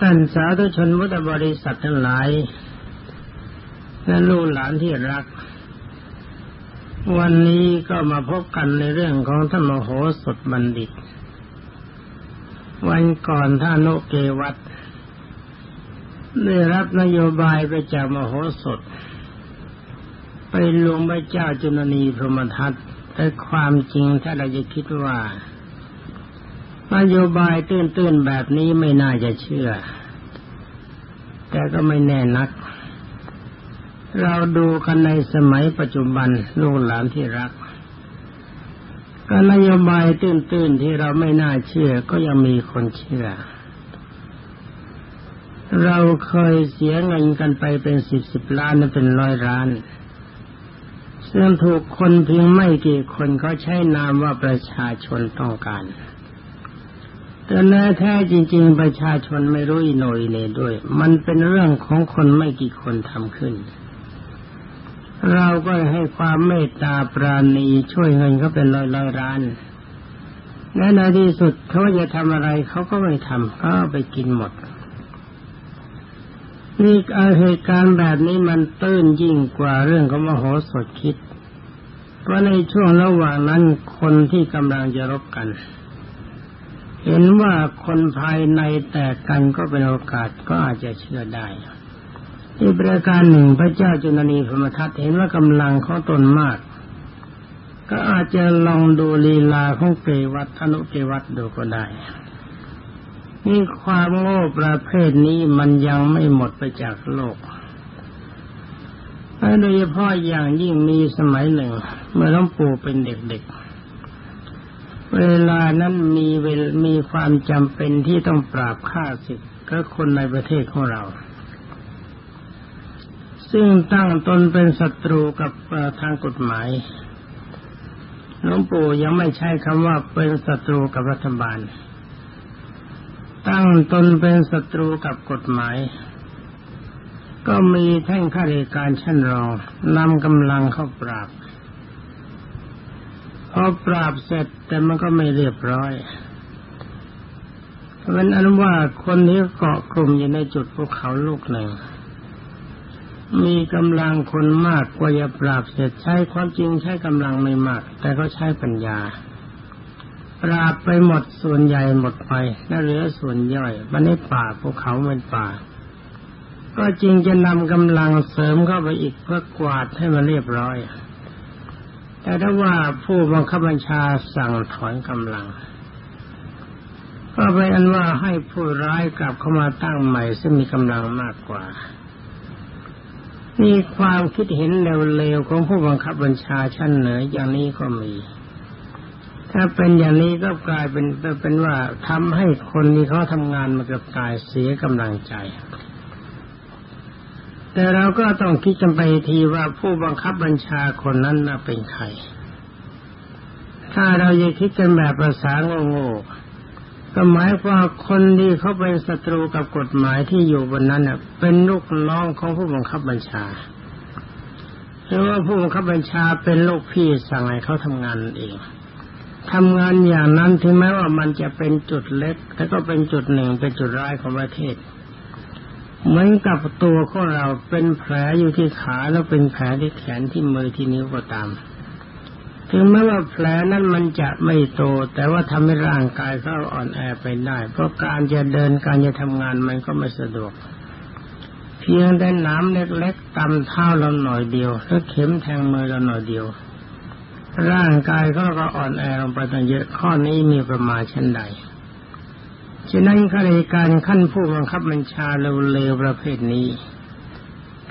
ท่านสาธุชนพุทธบริษัททั้งหลายและลูกหลานที่รัก วันนี้ก็มาพบกันในเรื่องของท่านมโหสถบัณฑิต วันก่อนท่านโนเกวัตได้รับนโยบายไปจากมโหสถ ไปลงพระเจ้าจุลนีพรหมทัตแต่ความจริงถ้าเราจะคิดว่า นโยบายตื้นๆแบบนี้ไม่น่าจะเชื่อ แต่ก็ไม่แน่นัก เราดูกันในสมัยปัจจุบันลูกหลานที่รักก็นโยบายตื้นๆที่เราไม่น่าเชื่อก็ยังมีคนเชื่อ เราเคยเสียเงินกันไปเป็นสิบสิบล้านเป็นร้อยล้านซึ่งถูกคนเพียงไม่กี่คนเขาใช้นามว่าประชาชนต้องการ แต่แน่แท้จริง ๆ ประชาชนไม่รู้อิโนยเนด้วย มันเป็นเรื่องของคนไม่กี่คนทำขึ้น เราก็ให้ความเมตตาปราณีช่วยเงินเขาเป็นร้อยร้อยร้านและในที่สุดเขาจะทำอะไรเขาก็ไม่ทำก็ไปกินหมดนี่เหตุการณ์แบบนี้มันตื้นยิ่งกว่าเรื่องของมโหสถคิด เพราะในช่วงระหว่างนั้นคนที่กำลังจะรบกัน เห็นว่าคนภายในแตกกันก็เป็นโอกาสก็อาจจะเชื่อได้อีกประการหนึ่งพระเจ้าจุลนีพมทัตเห็นว่ากำลังเขาตนมาก ก็อาจจะลองดูลีลาของเกวัตอนุเกวัตดูก็ได้ นี่ความโง่ประเภทนี้มันยังไม่หมดไปจากโลกโดยเฉพาะอย่างยิ่งมีสมัยหนึ่ง เมื่อหลวงปู่เป็นเด็กๆ เวลานั้นมีเวลมีความจำเป็นที่ต้องปราบฆ่าศึกก็คนในประเทศของเรา ซึ่งตั้งตนเป็นศัตรูกับทางกฎหมายหลวงปู่ยังไม่ใช้คำว่าเป็นศัตรูกับรัฐบาล ตั้งตนเป็นศัตรูกับกฎหมาย ก็มีแท่งข้าราชการชั้นรองนำกำลังเข้าปราบ พอปราบเสร็จแต่มันก็ไม่เรียบร้อยเป็นอันว่าคนนี้เกาะกลุ่มอยู่ในจุดภูเขาลูกหนึ่ง มีกำลังคนมากกว่าจะปราบเสร็จใช้ความจริงใช้กำลังไม่มาก แต่ก็ใช้ปัญญา ปราบไปหมดส่วนใหญ่หมดไปน่าเหลือส่วนย่อยมันในป่าภูเขาเป็นป่า ก็จริงจะนำกำลังเสริมเข้าไปอีกเพื่อกวาดให้มันเรียบร้อย แต่ถ้าว่าผู้บังคับบัญชาสั่งถอนกำลัง ก็เป็นอันว่าให้ผู้ร้ายกลับเข้ามาตั้งใหม่ซึ่งมีกำลังมากกว่านี่ความคิดเห็นเร็วๆของผู้บังคับบัญชาชั้นเหนืออย่างนี้ก็มี ถ้าเป็นอย่างนี้ก็กลายเป็นเป็นว่าทำให้คนที่เขาทำงานมาเกือบตายเสียกำลังใจ แต่เราก็ต้องคิดกันไปทีว่าผู้บังคับบัญชาคนนั้นน่ะเป็นใคร ถ้าเราจะคิดกันแบบภาษาโง่ๆก็หมายคว่าคนที่เขาเป็นศัตรูกับกฎหมายที่อยู่บนนั้นน่ะ เป็นลูกน้องของผู้บังคับบัญชาหรือว่าผู้บังคับบัญชาเป็นลูกพี่สั่งให้เขาทำงานเองทำงานอย่างนั้นถึงแม้ว่ามันจะเป็นจุดเล็กแต่ก็เป็นจุดหนึ่งเป็นจุดร้ายของประเทศ เหมือนกับตัวของเราเป็นแผลอยู่ที่ขาแล้วเป็นแผลที่แขนที่มือที่นิ้วก็ตาม ถึงแม้ว่าแผลนั้นมันจะไม่โต แต่ว่าทำให้ร่างกายเขาอ่อนแอไปได้ เพราะการจะเดินการจะทำงานมันก็ไม่สะดวก เพียงแต่น้ำเล็กๆตำเท้าเราหน่อยเดียวแล้วเข็มแทงมือเราหน่อยเดียว ร่างกายเขาก็อ่อนแอลงไปตั้งเยอะข้อนี้มีประมาณเช่นใด ฉะนั้นข้าราชการขั้นผู้บังคับบัญชาเร็วๆประเภทนี้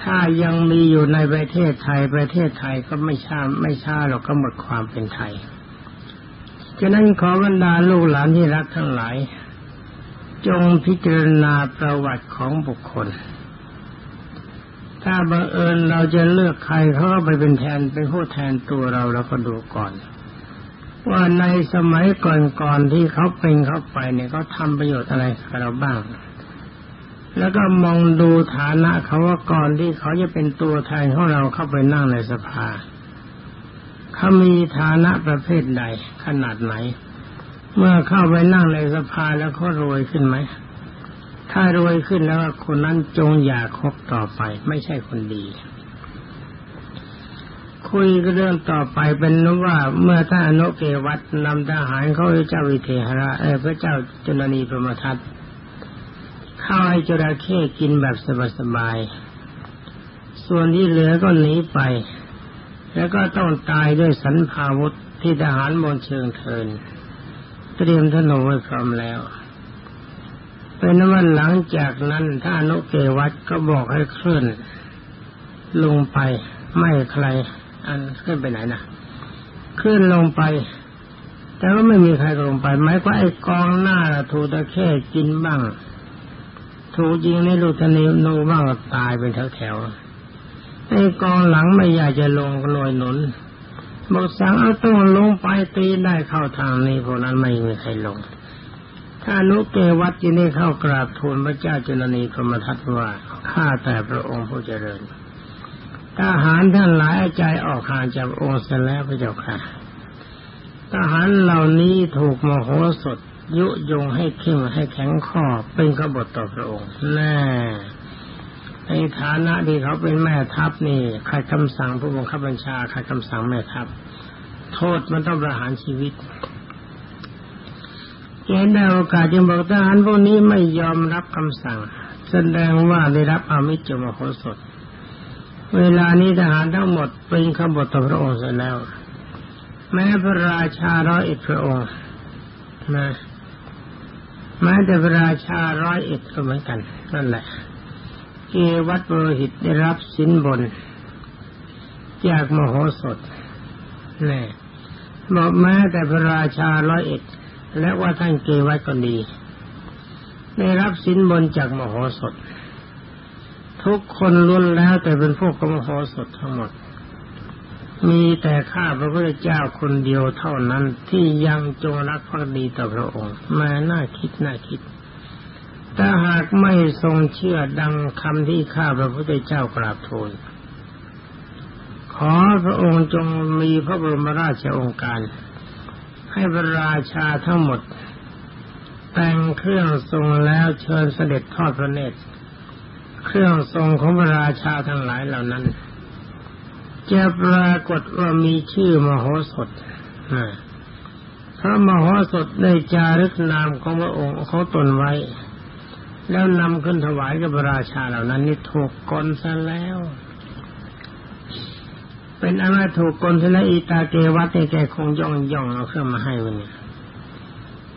ถ้ายังมีอยู่ในประเทศไทยประเทศไทยก็ไม่ช้าไม่ช้าหรอกก็หมดความเป็นไทยฉะนั้นขอบรรดาลูกหลานที่รักทั้งหลาย จงพิจารณาประวัติของบุคคล ถ้าบังเอิญเราจะเลือกใครเขาก็ไปเป็นแทนเป็นผู้แทนตัวเราเราก็ดูก่อน ว่าในสมัยก่อนๆที่เขาเป็นเขาไปเนี่ยเขาทาประโยชน์อะไรกับเราบ้าง แล้วก็มองดูฐานะเขาว่าก่อนที่เขาจะเป็นตัวแทนของเราเข้าไปนั่งในสภาเขามีฐานะประเภทใดขนาดไหน เมื่อเข้าไปนั่งในสภาแล้วเขารวยขึ้นไหมถ้ารวยขึ้นแล้วคนนั้นจงอย่าคบต่อไป ไม่ใช่คนดี คุยเรื่องต่อไปเป็นว่าเมื่อท่านอนุเกวัตนำทหารเข้าให้เจ้าวิเทหระเออพระเจ้าจุลนีพรหมทัตข้าให้จระเข้กินแบบสบายๆส่วนที่เหลือก็หนีไป แล้วก็ต้องตายด้วยสันพาวุธที่ทหารมนเชิงเทิน เตรียมธนูไว้พร้อมแล้วเป็นวันหลังจากนั้นท่านุเกวัตก็บอกให้เคลื่อนลงไปไม่ใคร อันขึ้นไปไหนนะขึ้นลงไป แต่ว่าไม่มีใครลงไปหมายว่าไอ้กองหน้าถูตะแค่กินบ้าง ถูยิงในลูกทะเลนูบ้างตายเป็นแถวๆไอ้กองหลังไม่อยากจะลงลอยหนุนบอกสั่งเอาต้องลงไปตีได้เข้าทางนี้พวกนั้นไม่มีใครลง ถ้านุเกวัดยินี่เข้ากราบทูลพระเจ้าจุลนีกรมทัตว่าข้าแต่พระองค์ผู้เจริญ ทหารท่านหลายใจออกห่างจากองค์เสแล้วพระเจ้าค่ะทหารเหล่านี้ถูกมโหสถยุยงให้เข้มให้แข็งข้อเป็นกบฏต่อพระองค์แน่ในฐานะที่เขาเป็นแม่ทัพนี่ขัดคำสั่งผู้บังคับบัญชาขัดคำสั่งแม่ทัพ โทษมันต้องประหารชีวิตเกณฑ์ได้โอกาสจึงบอกทหารพวกนี้ไม่ยอมรับคำสั่ง แสดงว่าได้รับอามิจมโหสถ เวลานี้ทหารทั้งหมดเป็นขบฏต่อพระองค์เสร็จแล้ว แม้พระราชาร้อยเอ็ดพระองค์นะแม้แต่พระราชาร้อยเอ็ดก็เหมือนกันนั่นแหละเกวัตโรหิตได้รับสินบนจากมโหสถนี่บอกแม้แต่พระราชาร้อยเอ็ดและว่าท่านเกวัตก็ดีได้รับสินบนจากมโหสถ ทุกคนล้วนแล้วแต่เป็นพวกกมโหสถทั้งหมด มีแต่ข้าพระพุทธเจ้าคนเดียวเท่านั้นที่ยังจงรักภักดีต่อพระองค์มาน่าคิดน่าคิด ถ้าหากไม่ทรงเชื่อดังคำที่ข้าพระพุทธเจ้ากราบทูลขอพระองค์จงมีพระบรมราชองค์การ ให้พระราชาทั้งหมด แต่งเครื่องทรงแล้วเชิญเสด็จทอดพระเนตร เครื่องทรงของพระราชาทั้งหลายเหล่านั้น จะปรากฏว่ามีชื่อมโหสถพระมโหสถได้จารึกนามของพระองค์เขาตนไว้ แล้วนำขึ้นถวายกับพระราชาเหล่านั้น นี่ถูกกลซะแล้ว เป็นอันว่าถูกกลซะแล้วอีตาเกวัตแกคงย่องย่องเอาเครื่องมาให้วันนี้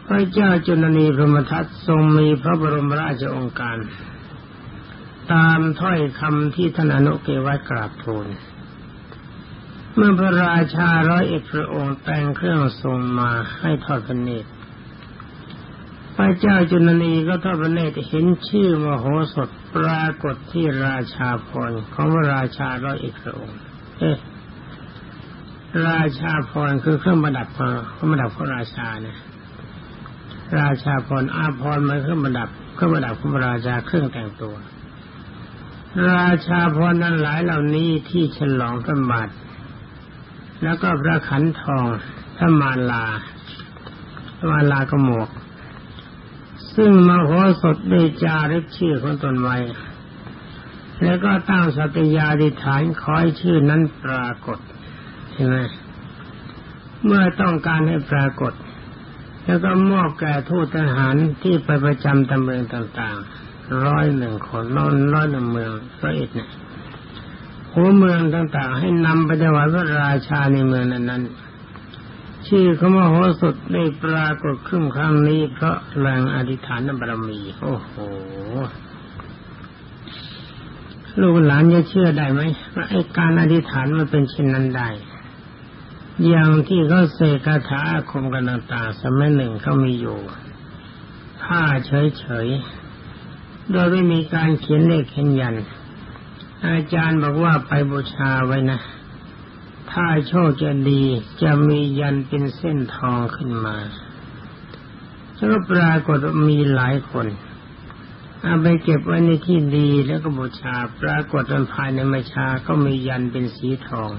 พระเจ้าจุลนีพระมทัตทรงมีพระบรมราชองค์การ ตามถ้อยคำที่ท่านอนุเกวัตกราบทูลเมื่อพระราชาร้อยเอ็ดพระองค์แต่งเครื่องทรงมาให้ทอดพระเนตรพระเจ้าจุลนีก็ทอดพระเนตรเห็นชื่อมโหสถปรากฏที่ราชาพรของพระราชาร้อยเอ็ดพระองค์ เอ๊ะราชาพรคือเครื่องประดับเครื่องประดับพระราชาเนี่ยราชาพรอาพรมันเครื่องประดับเครื่องประดับของพระราชาเครื่องแต่งตัว ราชาพรนั้นหลายเหล่านี้ที่ฉลองพระบาทแล้วก็พระขันทองพระมาลาพระมาลากระหมวก ซึ่งมโหสถได้จารึกชื่อของตนไว้ แล้วก็ตั้งสัตยาดิฐานคอยชื่อนั้นปรากฏใช่ไหมเมื่อต้องการให้ปรากฏ แล้วก็มอบแก่ทูตทหารที่ไปประจำตำเมืองต่างๆ ร้อยหนึ่งคนนอนร้อยหนึ่งเมืองร้อยเอ็ดเนี่ยหัวเมืองต่างๆ ให้นำไปถวายพระราชาในเมืองนั้นๆชื่อขมโหสถได้ปรากฏขึ้นครั้งนี้ เพราะแรงอธิษฐานบารมี โอ้โหลูกหลานจะเชื่อได้ไหมว่าไอ้การอธิษฐานมันเป็นเช่นนั้นได้อย่างที่เขาเสกคาถาอาคมกันต่างๆสมัยหนึ่งเขามีอยู่ผ้าเฉยๆ โดยไม่มีการเขียนเลขเขียนยัน อาจารย์บอกว่าไปบูชาไว้นะ ถ้าโชคจะดีจะมียันเป็นเส้นทองขึ้นมาแล้วก็ปรากฏมีหลายคนเอาไปเก็บไว้ในที่ดีแล้วก็บูชา ปรากฏภายในไม่ชาก็มียันเป็นสีทอง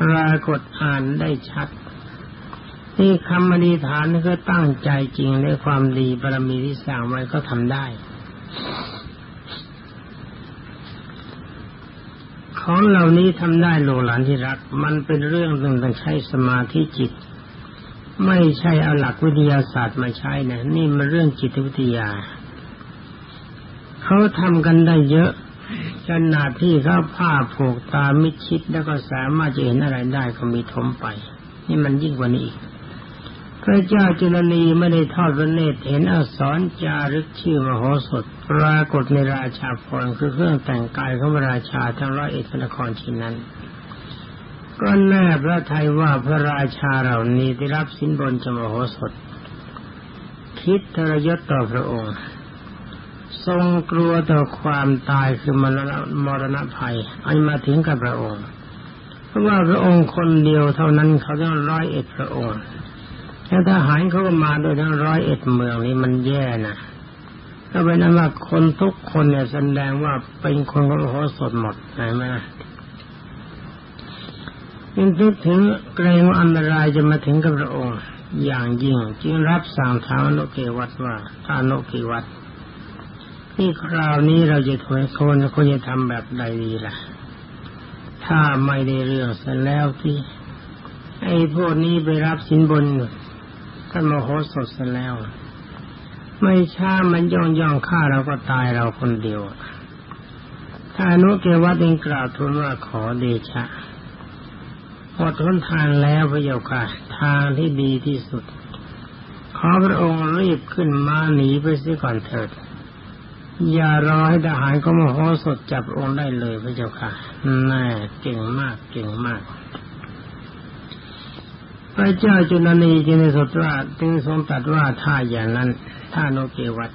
ปรากฏอ่านได้ชัดที่คำอธิษฐานก็ตั้งใจจริงในความดีบารมีที่สร้างไว้ก็ทำได้ ของเหล่านี้ทำได้โลหลานที่รัก มันเป็นเรื่องหนึ่งต้องใช้สมาธิจิต ไม่ใช่เอาหลักวิทยาศาสตร์มาใช้นะนี่มันเรื่องจิตวิทยาเขาทำกันได้เยอะขนาดที่เขาผ้าผูกตามิดชิดแล้วก็สามารถจะเห็นอะไรได้ก็มีทมไป นี่มันยิ่งกว่านี้อีก พระเจ้าจุลนีไม่ได้ทอดพระเนตรเห็นอักษรจารึกชื่อมโหสถปรากฏในราชาพรคือเครื่องแต่งกายของพระราชาทั้งร้อยเอ็ดนครชิ้นนั้น ก็แน่พระไทยว่าพระราชาเหล่านี้ได้รับสินบนจมโหสถ คิดทรยศต่อพระองค์ ทรงกลัวต่อความตายคือมรณะมรณะภัยอันมาถึงกับพระองค์ เพราะว่าพระองค์คนเดียวเท่านั้นเขาต้องร้อยเอ็ดพระองค์ แล้วทหารเขาก็มาโดยทั้งร้อยเอ็ดเมืองนี้มันแย่นะก็เป็นนั้นว่าคนทุกคนเนี่ยแสดงว่าเป็นคนของโหสถหมดใช่ไหมยิ่งคิดถึงเกรงว่าอันตรายจะมาถึงกับพระองค์ อย่างยิ่ง จึงรับสั่งท้างโนเกวัตว่าถ้าโนเกวัตนี่คราวนี้เราจะถอยคนควรจะทำแบบใดดีล่ะ ถ้าไม่ได้เรื่องเสร็จแล้วที่ไอ้พวกนี้ไปรับสินบน ท่านมโหสถเสร็จแล้ว ไม่ช้ามันย่องย่องฆ่าเราก็ตายเราคนเดียวถ้านุเกวัตเองกล่าวทูลว่าขอเดชะพอทนทานแล้วพระเจ้าค่ะ ทางที่ดีที่สุด ขอพระองค์รีบขึ้นมาหนีไปเสียก่อนเถิด อย่ารอให้ทหารก็มโหสถจับองค์ได้เลยพระเจ้าค่ะแน่เก่งมากเก่งมาก พระเจ้าจุลนีจึงได้สดว่าจึงทรงตรัสว่าถ้าอย่างนั้นถ้าโนเกวัต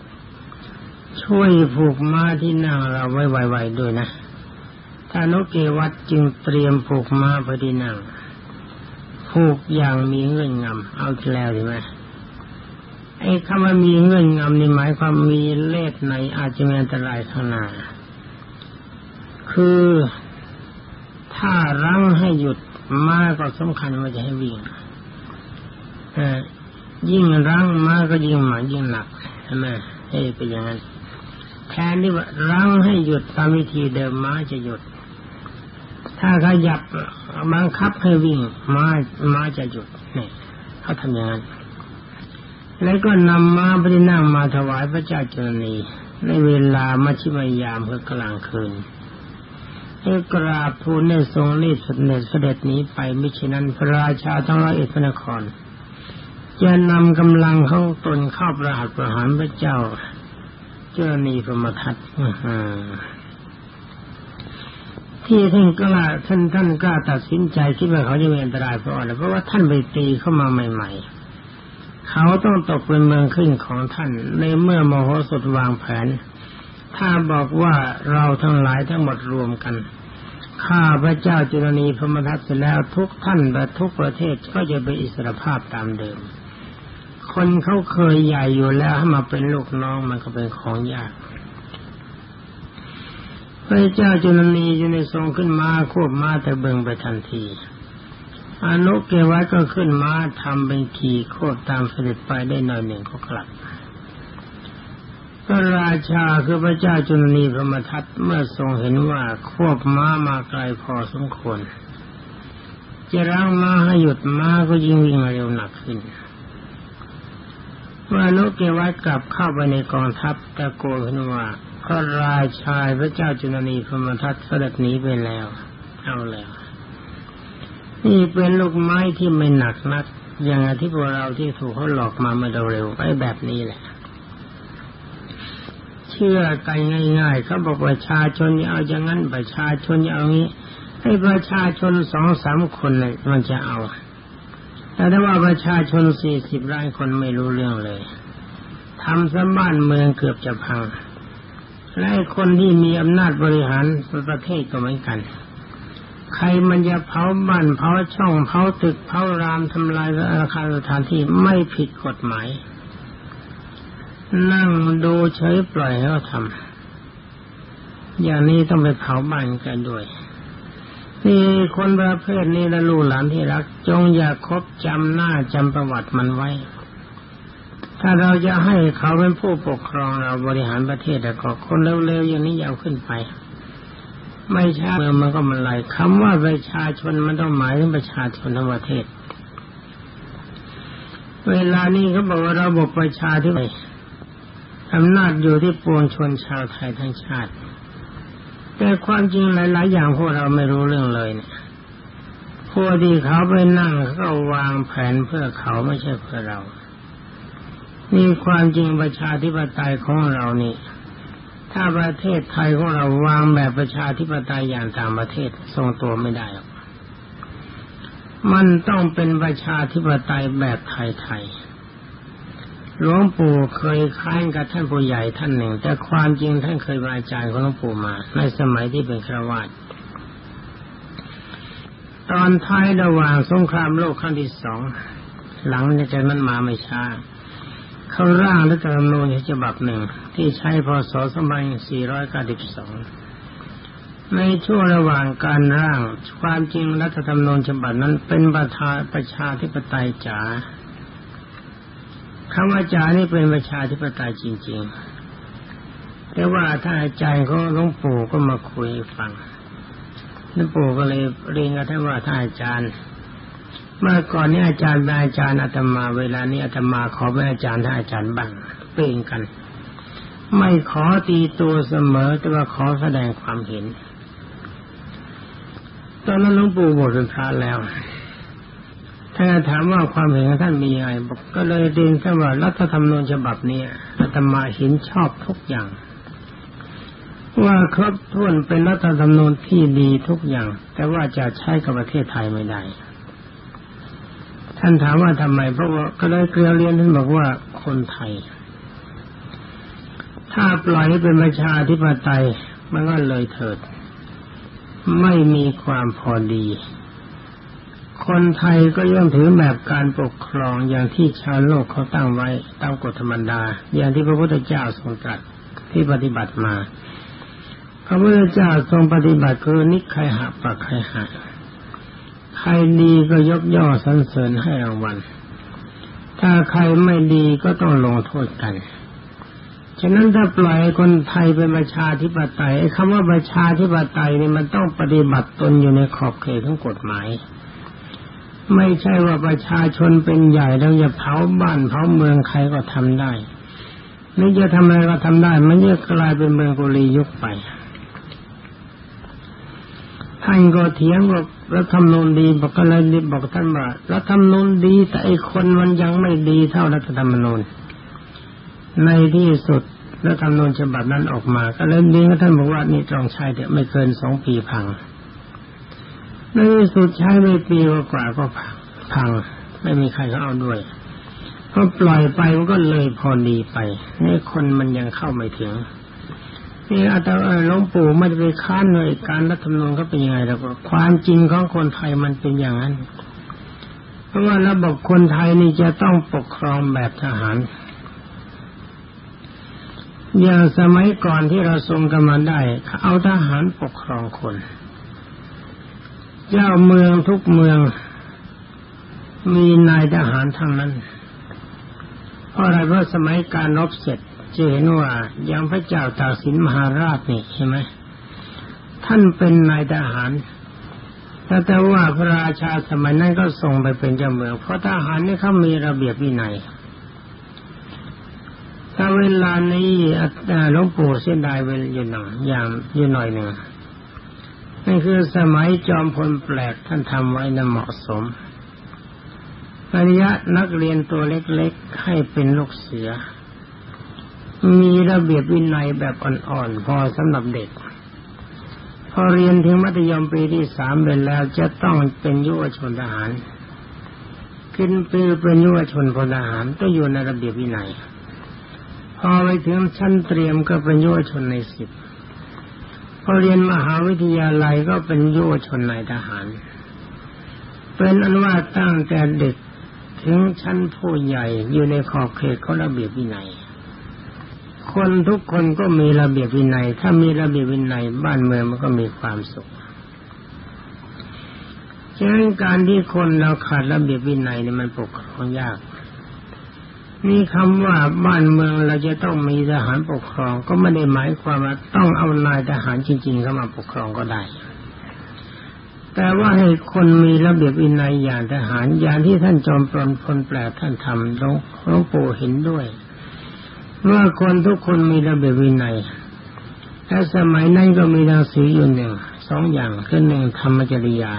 ช่วยผูกม้าที่นั่งเราไว้ไวๆด้วยนะถ้าโนเกวัตจึงเตรียมผูกม้าพอดีนั่งผูกอย่างมีเงื่อนงำเอาแล้วใช่ไหมไอ้คำว่ามีเงื่อนงำนี่หมายความมีเลสในอาจจะมีอันตรายข้างหน้าคือถ้ารั้งให้หยุดม้าก็สำคัญว่าจะให้วิ่ง ยิ่งรั้งมาก็ยิ่งหมายิ่งหนักใช่ไหมเอ้เป็นอย่างนั้นแทนที่ว่ารั้งให้หยุดตามวิธีเดิมม้าจะหยุด ถ้าขยับบังคับให้วิ่งม้าม้าจะหยุดนี่เขาทำอย่างนั้น แล้วก็นำม้าไปนั่งมาถวายพระเจ้าจุลนีในเวลามัชิมยามเพื่อกลางคืนเอกกราบทูลได้ทรงรีบเสด็จเสด็จนี้ไปมิฉะนั้นพระราชาทั้งร้อยเอ็ดพระนคร จะนำกำลังของตนเข้าประหัตประหารพระเจ้า เจ้านีพมทัตที่ท่านกล้าท่านท่านกล้าตัดสินใจคิดว่าเขาจะมีอันตรายเพราะอะไรเพราะว่าท่านไปตีเข้ามาใหม่ ๆ เขาต้องตกเป็นเมืองขึ้นของท่าน ในเมื่อมโหสถวางแผน ถ้าบอกว่าเราทั้งหลายทั้งหมดรวมกันข้าพระเจ้าจุลนีพมทัตเสร็จแล้วทุกท่านและทุกประเทศก็จะเป็นอิสรภาพตามเดิม คนเขาเคยใหญ่อยู่แล้วให้มาเป็นลูกน้องมันก็เป็นของยากพระเจ้าจุลนีอยู่ในทรงขึ้นมาควบมาแต่เบิงไปทันทีอนุเกวัตก็ขึ้นมาทำเป็นขี่โคบตามเสด็จไปได้หน่อยหนึ่งก็กลับพระราชาคือพระเจ้าจุลนีพระมทัตเมื่อทรงเห็นว่าควบม้ามาไกลพอสมควรจะร่างม้าให้หยุดม้าก็ยิ่งวิ่งเร็วหนักขึ้น เมื่อนุเกวัตกลับเข้าไปในกองทัพตะโกนขึ้นว่าพระราชาพระเจ้าจุลนีพมทัตเสด็จหนีไปแล้ว เอาแล้ว นี่เป็นลูกไม้ที่ไม่หนักนัก อย่างที่พวกเราที่ถูกเขาหลอกมาเมื่อเร็วๆไปแบบนี้แหละ เชื่อกันง่ายๆเขาบอกประชาชนเอาอย่างนั้นประชาชนเอางี้ให้ประชาชนสองสามคนเลยมันจะเอา แต่ถ้ว่าประชาชนสี่สิบล้านคนไม่รู้เรื่องเลยทำซะบ้านเมืองเกือบจะพังและคนที่มีอำนาจบริหารประเทศก็เหมือนกัน ใครมันจะเผาบ้านเผาช่องเผาตึกเผารามทำลายอาคารสถานที่ไม่ผิดกฎหมาย นั่งดูเฉยปล่อยให้เขาทำอย่างนี้ต้องไปเผาบ้านกันด้วย นี่คนประเภทนี้ละลูกหลานที่รัก จงอย่าคบจำหน้าจำประวัติมันไว้ ถ้าเราจะให้เขาเป็นผู้ปกครองเราบริหารประเทศแต่ก็คนเร็วๆอย่างนี้ยาวขึ้นไป ไม่ใช่เมืองมันก็มันไหลคำว่าประชาชนมันต้องหมายถึงประชาชนทั้งประเทศ เวลานี้เขาบอกว่าระบบประชาธิปไตยอำนาจอยู่ที่ปวงชนชาวไทยทั้งชาติ แต่ความจริงหลาย ๆ อย่างพวกเราไม่รู้เรื่องเลยเนี่ยพวกที่เขาไปนั่งเขาวางแผนเพื่อเขาไม่ใช่เพื่อเรา นี่ความจริงประชาธิปไตยของเรานี่ ถ้าประเทศไทยของเราวางแบบประชาธิปไตยอย่างต่างประเทศทรงตัวไม่ได้มันต้องเป็นประชาธิปไตยแบบไทยๆ หลวงปู่เคยค้านกับท่านผู้ใหญ่ท่านหนึ่ง แต่ความจริงท่านเคยบาอาจารย์ของหลวงปู่มา ในสมัยที่เป็นครวาสตอนท้ายระหว่างสงครามโลกครั้งที่สองหลังจากนั้นมาไม่ช้าเขาร่างรัฐธรรมนูญฉบับหนึ่ง ที่ใช้พศ2492 ในช่วงระหว่างการร่าง ความจริงรัฐธรรมนูญฉบับนั้นเป็นประธาประชาธิปไตยจ๋า คำว่าจานี่เป็นประชาธิปไตยจริง ๆ แต่ว่าถ้าอาจารย์เขาหลวงปู่ก็มาคุยฟังหลวงปู่ก็เลยเรียนกับท่านว่าท่านอาจารย์ เมื่อก่อนนี้อาจารย์เป็นอาจารย์อาตมา เวลานี้อาตมาขอเป็นอาจารย์ท่านอาจารย์บ้างเปลี่ยนกัน ไม่ขอตีตัวเสมอ แต่ว่าขอแสดงความเห็น ตอนนั้นหลวงปู่บวชเป็นพระแล้ว ท่านถามว่าความเห็นของท่านมีอะไรบอกก็เลยเรียนท่านว่ารัฐธรรมนูญฉบับนี้อาตมาเห็นชอบทุกอย่าง ว่าครบถ้วนเป็นรัฐธรรมนูญที่ดีทุกอย่าง แต่ว่าจะใช้กับประเทศไทยไม่ได้ ท่านถามว่าทำไมเพราะว่าก็เลยเกลียวเรียนท่านบอกว่าคนไทย ถ้าปล่อยให้เป็นประชาธิปไตยมันก็เลยเถิด ไม่มีความพอดี คนไทยก็ย่อมถือแบบการปกครองอย่างที่ชาวโลกเขาตั้งไว้ตามกฎธรรมดา อย่างที่พระพุทธเจ้าทรงตรัสที่ปฏิบัติมา พระพุทธเจ้าทรงปฏิบัติคือนิครหะปักใครหะใครดีก็ยกย่อสรรเสริญให้รางวัล ถ้าใครไม่ดีก็ต้องลงโทษกัน ฉะนั้นถ้าปล่อยคนไทยเป็นประชาธิปไตยคำว่าประชาธิปไตยนี่มันต้องปฏิบัติตนอยู่ในขอบเขตของกฎหมาย ไม่ใช่ว่าประชาชนเป็นใหญ่แล้วจะเผาบ้านเผาเมืองใครก็ทำได้ไม่จะทำอะไรก็ทำได้ มันจะกลายเป็นเมืองกุลียุคไปท่านก็เถียงว่ารัฐธรรมนูญดีบอกก็เลยบอกท่านว่ารัฐธรรมนูญดีแต่ไอคนมันยังไม่ดีเท่ารัฐธรรมนูญในที่สุดรัฐธรรมนูญฉบับนั้นออกมา ก็เลยนี้ท่านบอกว่านี่ต้องใช้เดี๋ยวไม่เกินสองปีพัง ในที่สุดใช้ไม่ปีกว่าก็พังพังไม่มีใครเขาเอาด้วยพอปล่อยไปมันก็เลยพอดีไปนี่คนมันยังเข้าไม่ถึงนี่อาตมาหลวงปู่ไม่ได้ไปค้านหน่วยการรัฐธรรมนูญก็เป็นยังไงแล้วก็ความจริงของคนไทยมันเป็นอย่างนั้น เพราะว่าระบบคนไทยนี่จะต้องปกครองแบบทหารอย่างสมัยก่อนที่เราทรงกันมาได้ เอาทหารปกครองคน เจ้าเมืองทุกเมือง มีนายทหารทั้งนั้น เพราะอะไรเพราะสมัยการรบเสร็จจะเห็นว่าย่างพระเจ้าตากสินมหาราชนี่ใช่ไหมท่านเป็นนายทหารแต่แต่ว่าพระราชาสมัยนั้นก็ส่งไปเป็นเจ้าเมืองเพราะทหารนี่เขามีระเบียบวินัยถ้าเวลานี้หลวงปู่เสียดายเวลาอยู่หน่อยอย่างอยู่หน่อยหนึ่ง นั่นคือสมัยจอมพลแปลกท่านทำไว้น่ะเหมาะสมระยะนักเรียนตัวเล็กๆ ให้เป็นลูกเสือ มีระเบียบวินัยแบบอ่อนๆ พอสำหรับเด็ก พอเรียนถึงมัธยมปีที่สามเป็นแล้วจะต้องเป็นยุวชนทหาร ขึ้นปีเป็นยุวชนพลทหารก็อยู่ในระเบียบวินัย พอไปถึงชั้นเตรียมก็เป็นยุวชนในสิบ พอเรียนมหาวิทยาลัยก็เป็นยุวชนในทหาร เป็นอนุว่าตั้งแต่เด็กถึงชั้นผู้ใหญ่อยู่ในขอบเขตของระเบียบวินัย คนทุกคนก็มีระเบียบวินัย ถ้ามีระเบียบวินัยบ้านเมืองมันก็มีความสุขฉะนั้นการที่คนเราขาดระเบียบวินัยเนี่ยมันปกครองยาก นี่คำว่าบ้านเมืองเราจะต้องมีทหารปกครอง ก็ไม่ได้หมายความว่าต้องเอานายทหารจริง ๆ เข้ามาปกครองก็ได้ แต่ว่าให้คนมีระเบียบวินัยอย่างทหารอย่างที่ท่านจอมปลนพลแปลท่านทำหลวงหลวงปู่เห็นด้วยว่าคนทุกคนมีระเบียบวินัยและสมัยนั้นก็มีหนังสืออยู่หนึ่งสองอย่างคือหนึ่งธรรมจริยา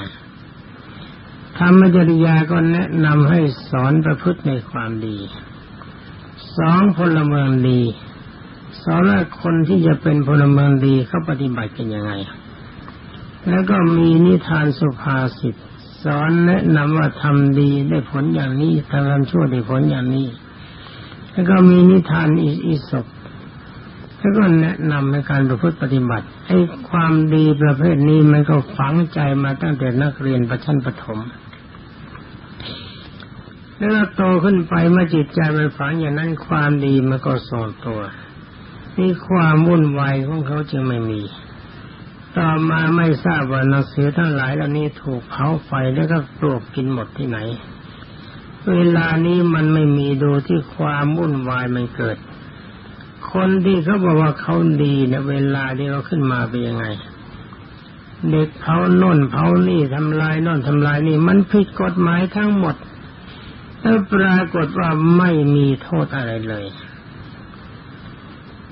ธรรมจริยาก็แนะนำให้สอนประพฤติในความดี สองพลเมืองดีสอนว่าคนที่จะเป็นพลเมืองดีเขาปฏิบัติกันยังไง แล้วก็มีนิทานสุภาษิตสอนแนะนำว่าทำดีได้ผลอย่างนี้ทำชั่วได้ผลอย่างนี้ แล้วก็มีนิทานอิสกแล้วก็แนะนำในการประพฤติปฏิบัติไอ้ความดีประเภทนี้มันก็ฝังใจมาตั้งแต่นักเรียนประชั้นประถม แล้วโตขึ้นไปเมื่อจิตใจมันฝังอย่างนั้นความดีมันก็ส่งตัวนี่ความวุ่นวายของเขาจึงไม่มี ต่อมาไม่ทราบว่าหนังสือทั้งหลายเหล่านี้ถูกเผาไฟแล้วก็ปลวกกินหมดที่ไหน เวลานี้มันไม่มีดูที่ความวุ่นวายมันเกิด คนที่เขาบอกว่าเขาดีเนี่ยเวลาที่เขาขึ้นมาเป็นยังไง เด็กเผาโน่นเผานี่ทำลายโน่นทำลายนี่ มันผิดกฎหมายทั้งหมด แล้วปรากฏว่าไม่มีโทษอะไรเลย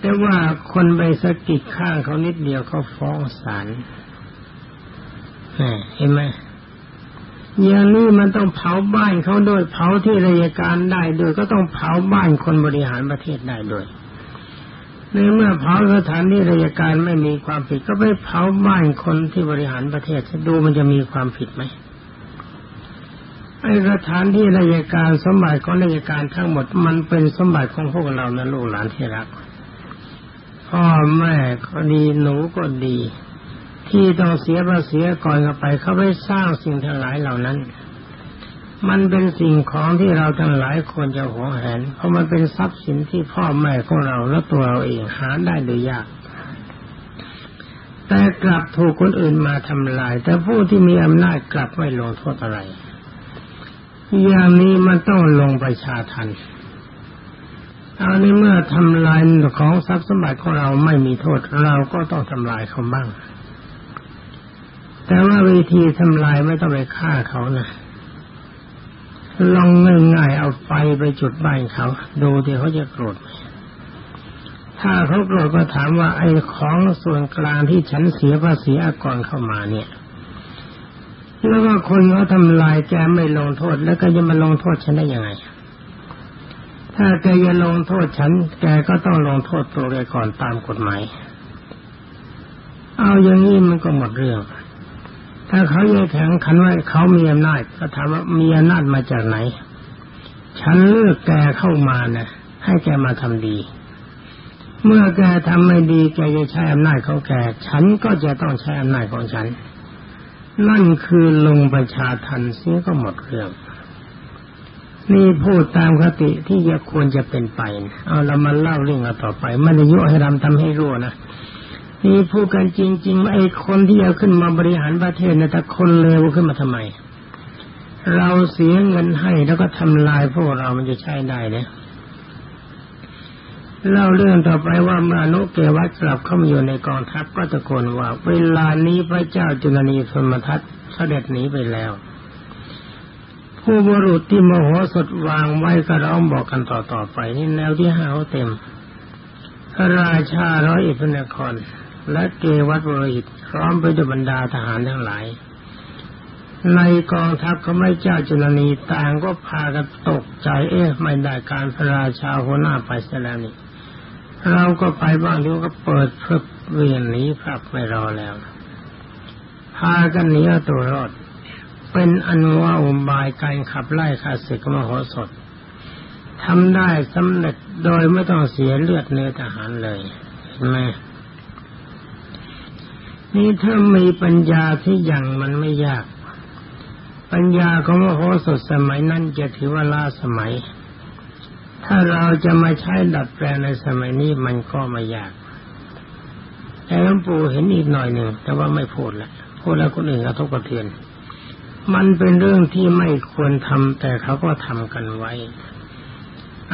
แต่ว่าคนไปสะกิดข้างเขานิดเดียวเขาฟ้องศาลเห็นไหมอย่างนี้มันต้องเผาบ้านเขาด้วยเผาที่ราชการได้ด้วยก็ต้องเผาบ้านคนบริหารประเทศได้ด้วยในเมื่อเผาสถานที่ราชการไม่มีความผิด ก็ไปเผาบ้านคนที่บริหารประเทศดูมันจะมีความผิดไหม ไอ้สถานที่ราชการสมบัติของราชการทั้งหมด มันเป็นสมบัติของพวกเรานะลูกหลานที่รัก พ่อแม่ก็ดีหนูก็ดี ที่ต้องเสียภาษีก่อนเข้าไปเขาไปสร้างสิ่งทั้งหลายเหล่านั้น มันเป็นสิ่งของที่เราทั้งหลายควรจะหวงแหน เพราะมันเป็นทรัพย์สินที่พ่อแม่ของเราและตัวเราเองหาได้โดยยากแต่กลับถูกคนอื่นมาทำลาย แต่ผู้ที่มีอำนาจกลับไม่ลงโทษอะไร อย่างนี้มันต้องลงประชาทันเอาในเมื่อทำลายของทรัพย์สมบัติของเราไม่มีโทษเราก็ต้องทำลายเขาบ้าง แต่ว่าวิธีทำลายไม่ต้องไปฆ่าเขานะลองง่ายๆเอาไฟไปจุดบ้านเขา ดูที่เขาจะโกรธไหมถ้าเขาโกรธก็ถามว่าไอ้ของส่วนกลางที่ฉันเสียภาษีอากรเข้ามาเนี่ย แล้วก็คนเขาทำลายแกไม่ลงโทษ แล้วก็จะมาลงโทษฉันได้ยังไง ถ้าแกจะลงโทษฉัน แกก็ต้องลงโทษตัวแกก่อนตามกฎหมายเอาอย่างนี้มันก็หมดเรื่อง ถ้าเขายังแข็งขันว่าเขามีอำนาจก็ถามว่ามีอำนาจมาจากไหน ฉันเลือกแกเข้ามานะให้แกมาทำดี เมื่อแกทำไม่ดีแกจะใช้อำนาจของแก ฉันก็จะต้องใช้อำนาจของฉัน นั่นคือลงประชาทันเสียก็หมดเรื่อง นี่พูดตามคติที่จะควรจะเป็นไป เอาเรามาเล่าเรื่องต่อไปไม่ได้ยุให้รำทำให้รู้นะนี่พูดกันจริงๆไอ้คนที่จะขึ้นมาบริหารประเทศนี่ยแต่คนเลวขึ้นมาทำไม เราเสียเงินให้แล้วก็ทำลายพวกเรามันจะใช้ได้เนี่ย เล่าเรื่องต่อไปว่าเมื่อนุเกวัตกลับเข้ามาอยู่ในกองทัพก็ตะโกนว่า เวลานี้พระเจ้าจุลนีสมทัตเสด็จหนีไปแล้ว ผู้บรุษที่มโหสถวางไว้ก็ร้องบอกกันต่อๆไปนี่แนวที่ห้าเต็มพระราชาร้อยเอกพระนคร และเกวัตบริตพร้อมไปด้วยบรรดาทหารทั้งหลาย ในกองทัพก็ไม่เจ้าจุลนีต่างก็พากันตกใจเอ๊ะไม่ได้การพระราชาหัวหน้าไปเสียแล้วนี่ เราก็ไปบ้างเดี๋ยวก็เปิดเพื่อเวียนหนีพระไม่รอแล้วพากันหนีเอาตัวรอด เป็นอันว่าอุบายการขับไล่ข้าศึกมโหสถทำได้สำเร็จโดยไม่ต้องเสียเลือดเนื้อทหารเลยใช่ไหมนี่ถ้ามีปัญญาที่อย่างมันไม่ยาก ปัญญาของมโหสถสมัยนั้นจะถือว่าล้าสมัย ถ้าเราจะมาใช้ดัดแปลงในสมัยนี้มันก็ไม่ยากแต่หลวงปู่เห็นอีกหน่อยหนึ่งแต่ว่าไม่พูดละพูดแล้วคนอื่นกระทบกระเทือน มันเป็นเรื่องที่ไม่ควรทำแต่เขาก็ทำกันไว้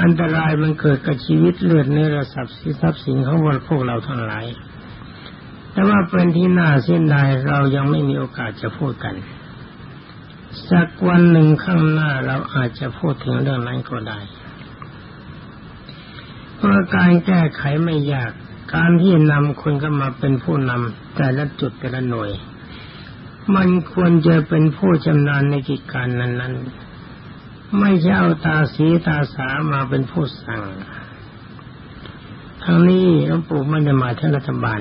อันตรายมันเกิดกับชีวิตเลือดเนื้อรัพย์สิทรัพย์สินของพวกเราทั้งหลาย แต่ว่าเป็นที่น่าเสียดายเรายังไม่มีโอกาสจะพูดกัน สักวันหนึ่งข้างหน้าเราอาจจะพูดถึงเรื่องนั้นก็ได้ เพราะการแก้ไขไม่ยาก การที่นำคนก็มาเป็นผู้นำแต่ละจุดแต่ละหน่วย มันควรจะเป็นผู้ชำนาญในกิจการนั้น ๆ ไม่ใช่เอาตาสีตาสามาเป็นผู้สั่งทั้งนี้หลวงปู่ไม่ได้มาที่รัฐบาล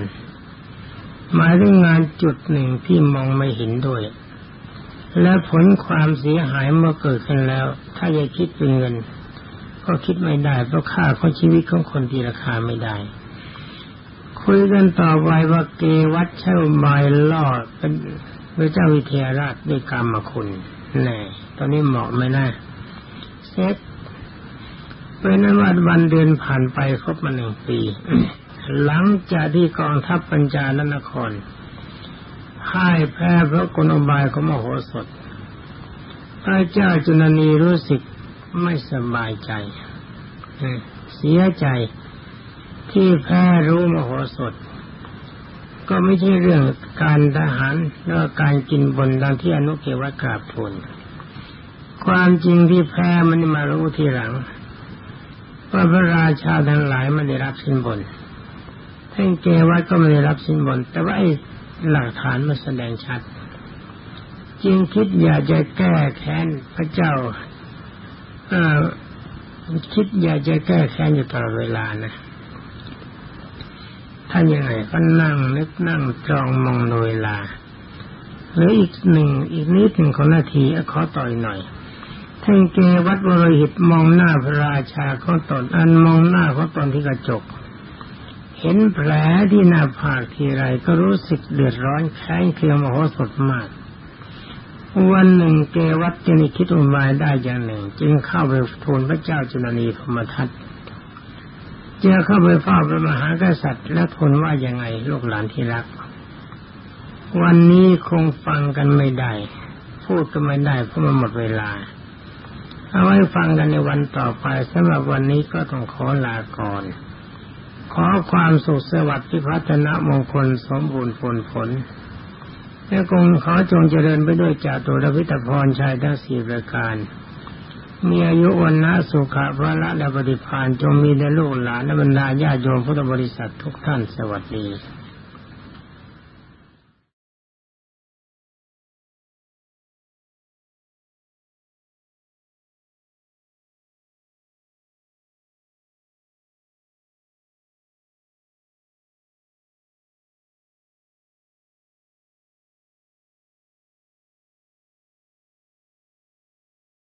หมายถึงงานจุดหนึ่งที่มองไม่เห็นด้วย และผลความเสียหายเมื่อเกิดขึ้นแล้ว ถ้าจะคิดเป็นเงิน ก็คิดไม่ได้ เพราะค่าของชีวิตของคนที่ราคาไม่ได้ คุยกันต่อไปว่าเกวัดเช่าบายล่อเป็นพระเจ้าวิเทหราชด้วยกรรมคุณแน่ตอนนี้เหมาะไหมนะเซ็ตเป็นนั้นว่าวันเดือนผ่านไปครบมาหนึ่งปี หลังจากที่กองทัพปัญจาลนครพ่ายแพ้เพราะกลอบายของมโหสถ พระเจ้าจุนนีรู้สึก ไม่สบายใจเสียใจที่แพ้รู้มโหสถ ก็ไม่ใช่เรื่องการทหารแล้วการกินบนดังที่อนุเกวะกราบทูลความจริงที่แพ้มันมารู้ทีหลังว่าพระราชาทั้งหลายไม่ได้รับสินบนท่านเกวัดก็ไม่ได้รับสินบน แต่ว่าไอ้หลักฐานมันแสดงชัด จึงคิดอยากจะแก้แค้นพระเจ้า คิดอยากจะแก้แค้นอยู่ตลอดเวลานะท่านยังไงก็นั่งนึกนั่งจองมองโดยลาหรืออีกหนึ่งอีกนิดหนึ่งของนาทีขอต่อยหน่อยท่านเกวัดวรหิตมองหน้าพระราชาเขาตนอันมองหน้าเขาตนที่กระจก เห็นแผลที่หน้าผากทีไรก็รู้สึกเดือดร้อนแค้นเคืองมโหสถมาก วันหนึ่งเกวัตจึงคิดอุบายได้อย่างหนึ่ง จึงเข้าไปทูลพระเจ้าจุลนีพมทัตเจอเข้าไปเฝ้าพระมหากษัตริย์ และทูลว่ายังไงลูกหลานที่รัก วันนี้คงฟังกันไม่ได้ พูดก็ไม่ได้เพราะมันหมดเวลา เอาไว้ฟังกันในวันต่อไปสำหรับวันนี้ก็ต้องขอลาก่อนขอความสุขสวัสดิ์ที่พัฒนามงคลสมบูรณ์ผลผล และคงขอจงเจริญไปด้วยจาตัวรวิตพรชัยทั้งสี่ประการ มีอายุวันนะสุขะพระละและปฏิพานจงมีในลูกหลานและบรรดาญาโยมพุทธบริษัททุกท่านสวัสดี